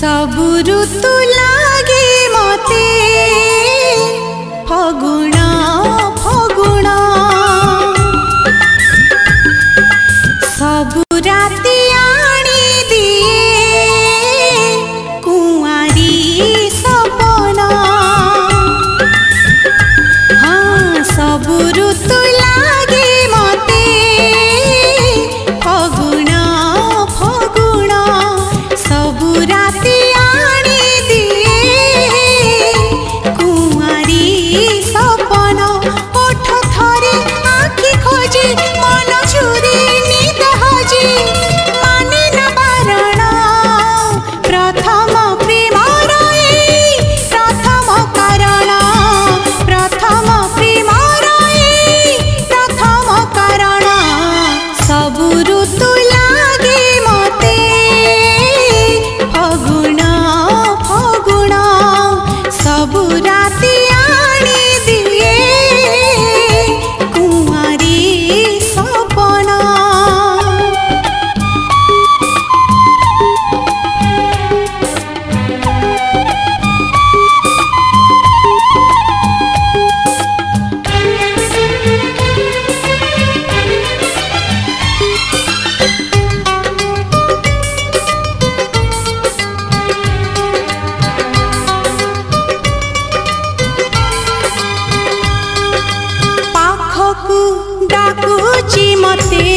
सब ऋतुला पूरा डाकुची मते।